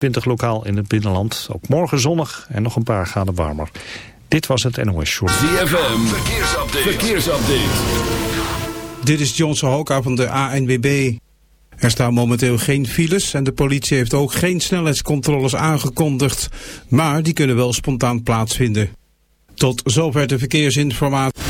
20 lokaal in het binnenland. Ook morgen zonnig en nog een paar graden warmer. Dit was het NOS Short. ZFM, verkeersupdate. verkeersupdate. Dit is Johnson Hoka van de ANWB. Er staan momenteel geen files en de politie heeft ook geen snelheidscontroles aangekondigd. Maar die kunnen wel spontaan plaatsvinden. Tot zover de verkeersinformatie.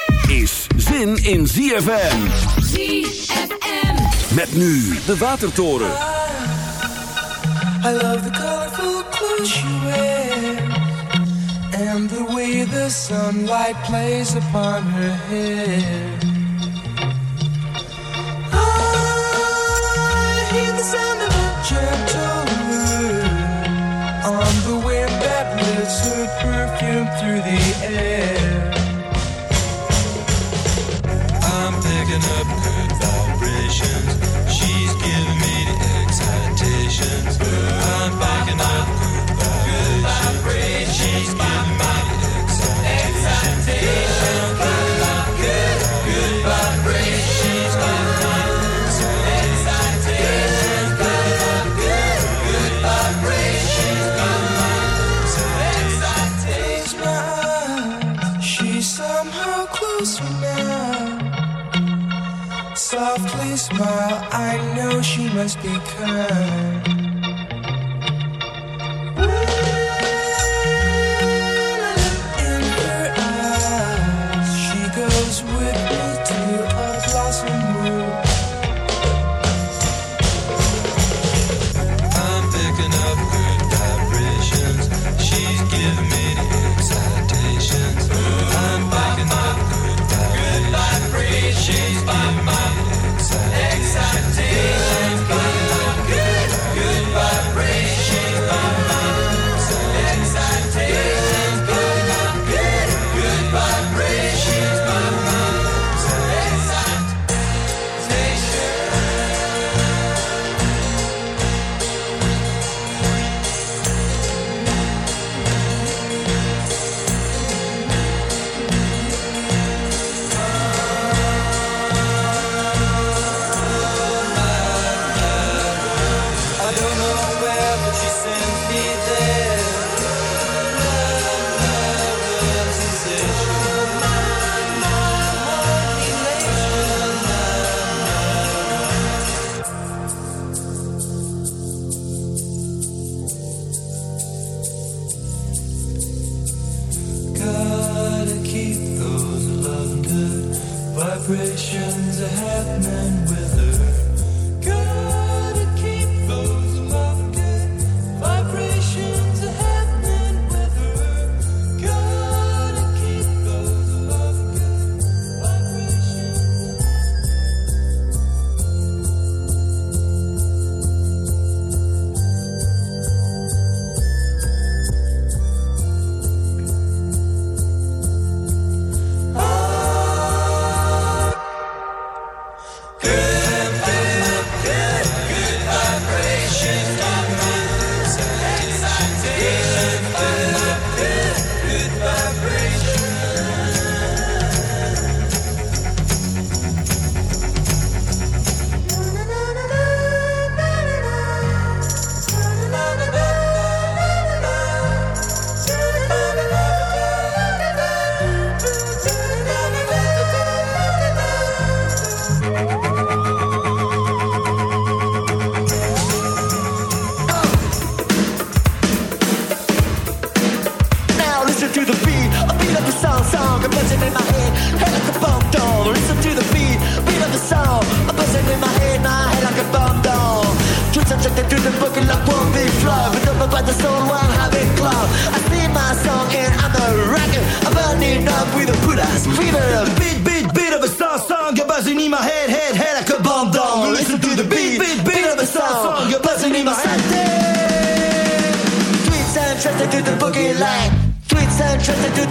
is zin in ZFM. ZFM. Met nu de Watertoren. I love the colorful clothes you wear and the way the sunlight plays upon her hair. I hear the sound of a gentle wind on the wind that lifts her perfume through the air. Up good vibrations. Must be.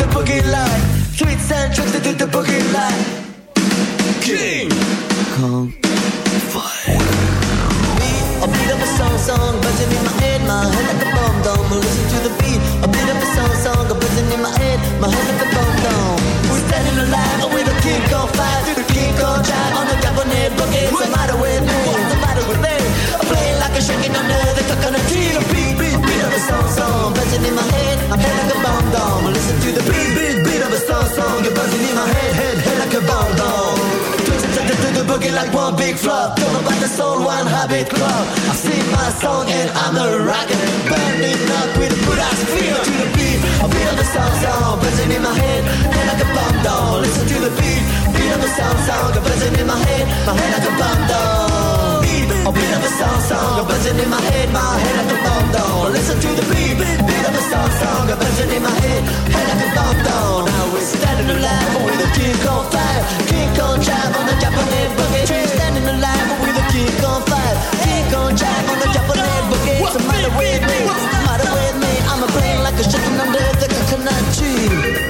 The boogie line. Sweet sound attracted to the boogie line. King Kong a beat of a song, song, buzzing in my head, my head like a bomb dome. Listen to the beat, a beat of a song, song, buzzing in my head, my head like a bomb dome. We're standing alive with a king on fire, the king on drive on the Japanese boogie. What's the matter with me? Big flop. Talk about the soul, one habit club. I sing my song and I'm a rocker. Burning up with a good ass feel to the beat. I feel the sound sound buzzing in my head, head like a bomb down. Listen to the beat, of the sound sound buzzing in my head, my head like a bomb down. Beat, a beat of the song, a buzzing in my head, my head like a bomb down. Listen to the beat, beat of the sound sound buzzing in my head, head like a bomb down. Now we're standing alive with a kick on fire, kick on drive on the Japanese boogie. Standing alive with a kick on fire, kick on drive on the Japanese boogie. What's the matter with me? What's the matter with me? I'm a brain like a chicken under the coconut tree.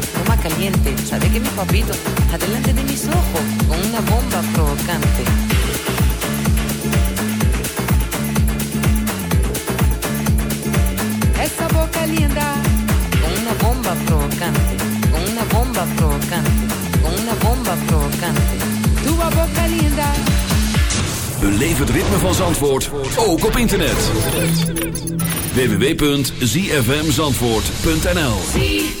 caliente. Sabe que mi papito, adelante de mis ojos, con una bomba provocante. Esa boca linda, con una bomba provocante, con una bomba provocante, con una bomba provocante. Tu boca linda. Beleef het ritme van Zandvoort, ook op internet. www.zfmzandvoort.nl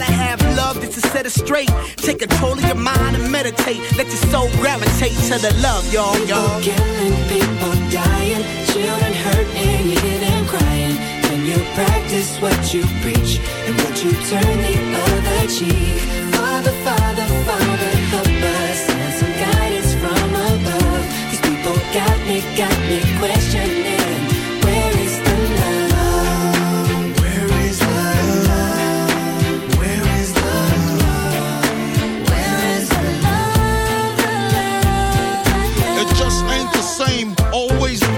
gotta have love just to set it straight. Take control of your mind and meditate. Let your soul gravitate to the love, y'all, y'all. Killing people dying, children hurt and you hear them crying. When you practice what you preach and what you turn the other cheek. Father, Father, Father, help us send some guidance from above. These people got me, got me questioning.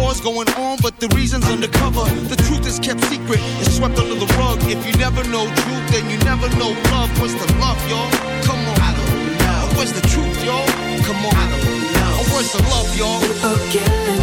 War's going on, but the reason's undercover. The truth is kept secret, it's swept under the rug. If you never know truth, then you never know love. What's the love, y'all? Come on. I don't know. Where's the truth, y'all? Come on. I don't know. Where's the love, y'all? People killing,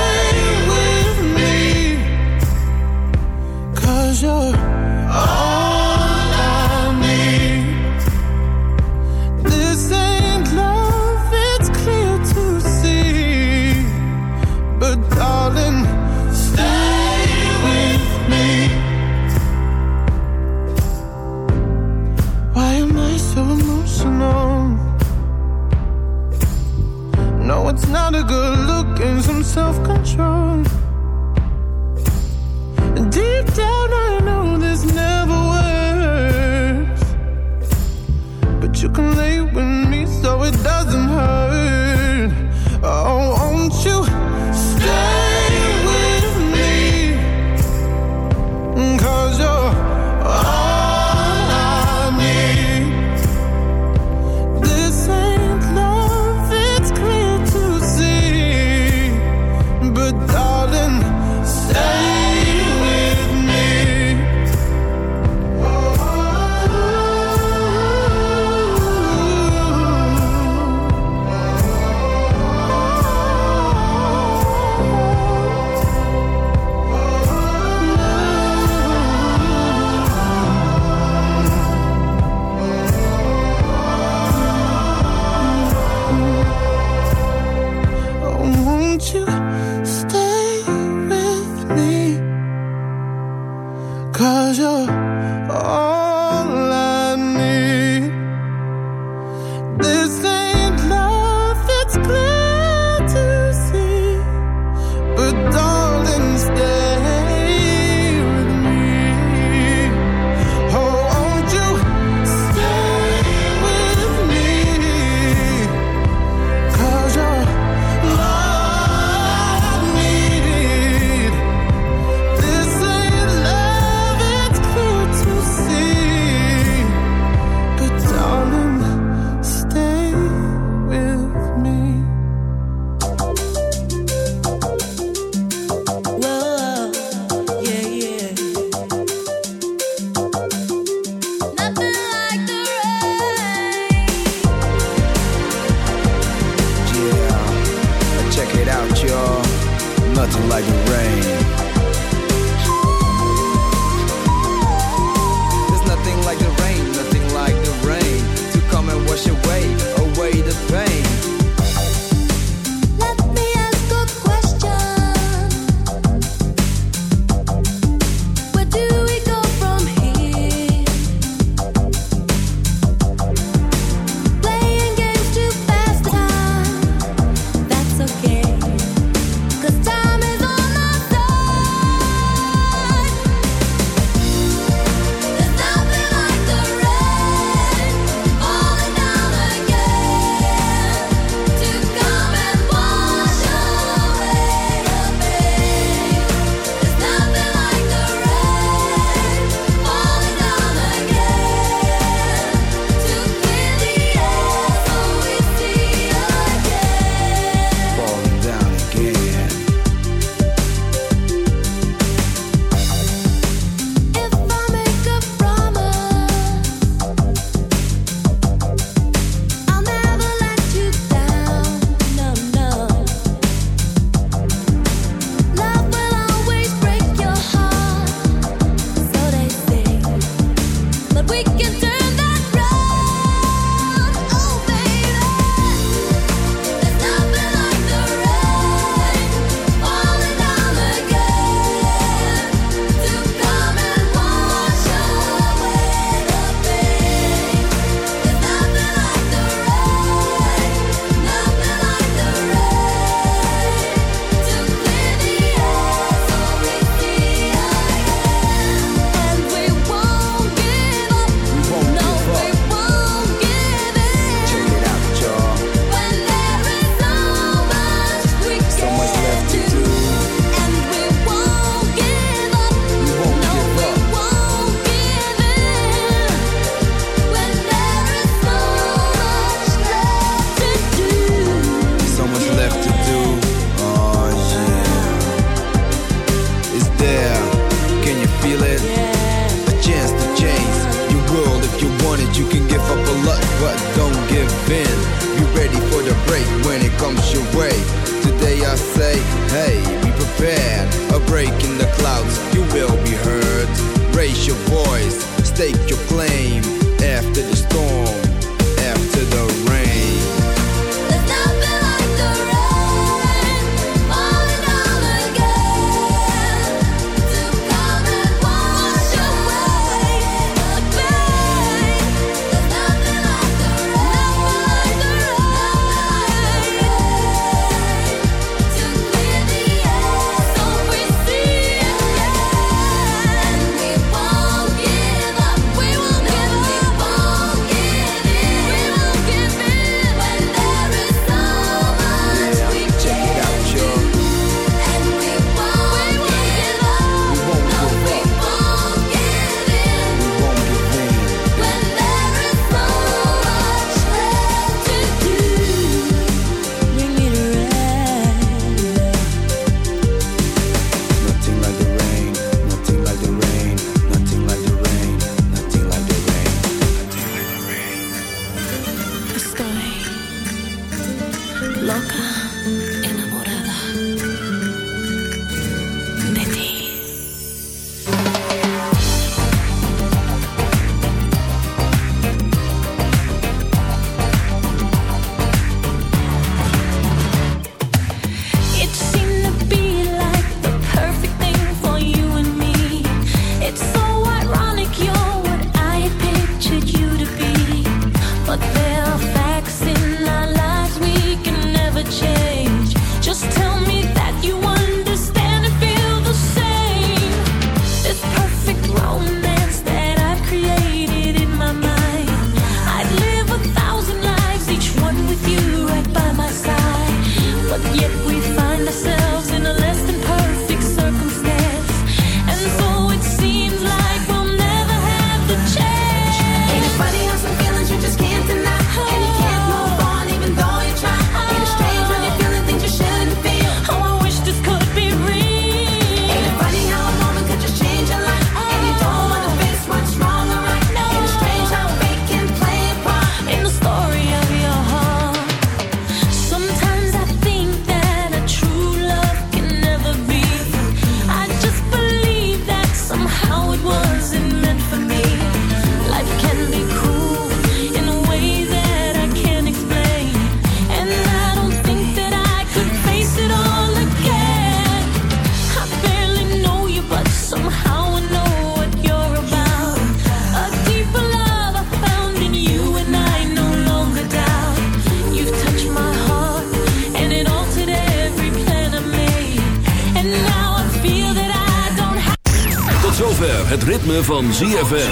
van ZFM.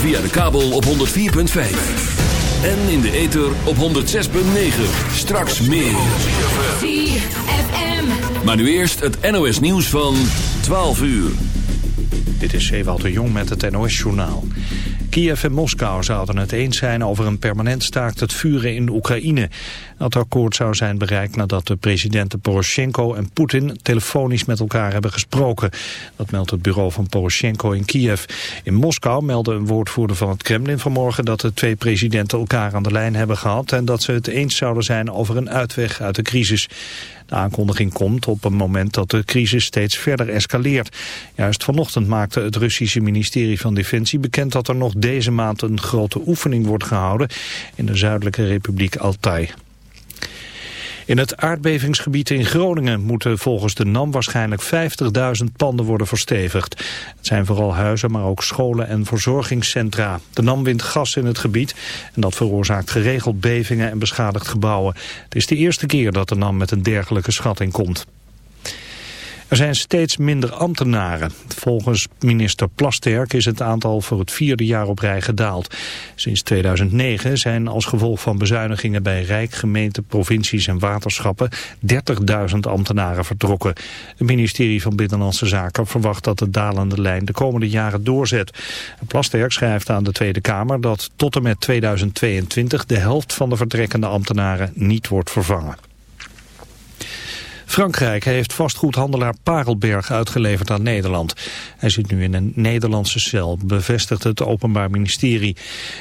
Via de kabel op 104.5. En in de ether op 106.9. Straks meer. ZFM. Maar nu eerst het NOS nieuws van 12 uur. Dit is Ewout de Jong met het NOS-journaal. Kiev en Moskou zouden het eens zijn over een permanent staakt het vuren in Oekraïne. Dat akkoord zou zijn bereikt nadat de presidenten Poroshenko en Poetin telefonisch met elkaar hebben gesproken. Dat meldt het bureau van Poroshenko in Kiev. In Moskou meldde een woordvoerder van het Kremlin vanmorgen dat de twee presidenten elkaar aan de lijn hebben gehad en dat ze het eens zouden zijn over een uitweg uit de crisis. De aankondiging komt op een moment dat de crisis steeds verder escaleert. Juist vanochtend maakte het Russische ministerie van Defensie bekend dat er nog deze maand een grote oefening wordt gehouden in de zuidelijke republiek Altai. In het aardbevingsgebied in Groningen moeten volgens de NAM waarschijnlijk 50.000 panden worden verstevigd. Het zijn vooral huizen, maar ook scholen en verzorgingscentra. De NAM wint gas in het gebied en dat veroorzaakt geregeld bevingen en beschadigd gebouwen. Het is de eerste keer dat de NAM met een dergelijke schatting komt. Er zijn steeds minder ambtenaren. Volgens minister Plasterk is het aantal voor het vierde jaar op rij gedaald. Sinds 2009 zijn als gevolg van bezuinigingen bij Rijk, gemeenten, provincies en waterschappen 30.000 ambtenaren vertrokken. Het ministerie van Binnenlandse Zaken verwacht dat de dalende lijn de komende jaren doorzet. Plasterk schrijft aan de Tweede Kamer dat tot en met 2022 de helft van de vertrekkende ambtenaren niet wordt vervangen. Frankrijk heeft vastgoedhandelaar Parelberg uitgeleverd aan Nederland. Hij zit nu in een Nederlandse cel, bevestigt het Openbaar Ministerie.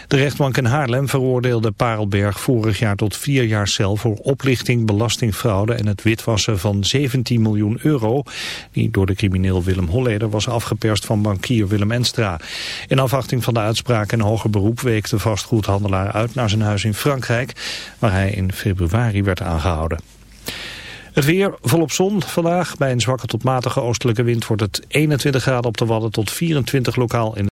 De rechtbank in Haarlem veroordeelde Parelberg vorig jaar tot vier jaar cel... voor oplichting, belastingfraude en het witwassen van 17 miljoen euro... die door de crimineel Willem Holleder was afgeperst van bankier Willem Enstra. In afwachting van de uitspraak in hoger beroep week de vastgoedhandelaar uit naar zijn huis in Frankrijk... waar hij in februari werd aangehouden. Het weer volop zon vandaag. Bij een zwakke tot matige oostelijke wind wordt het 21 graden op de Wadden tot 24 lokaal in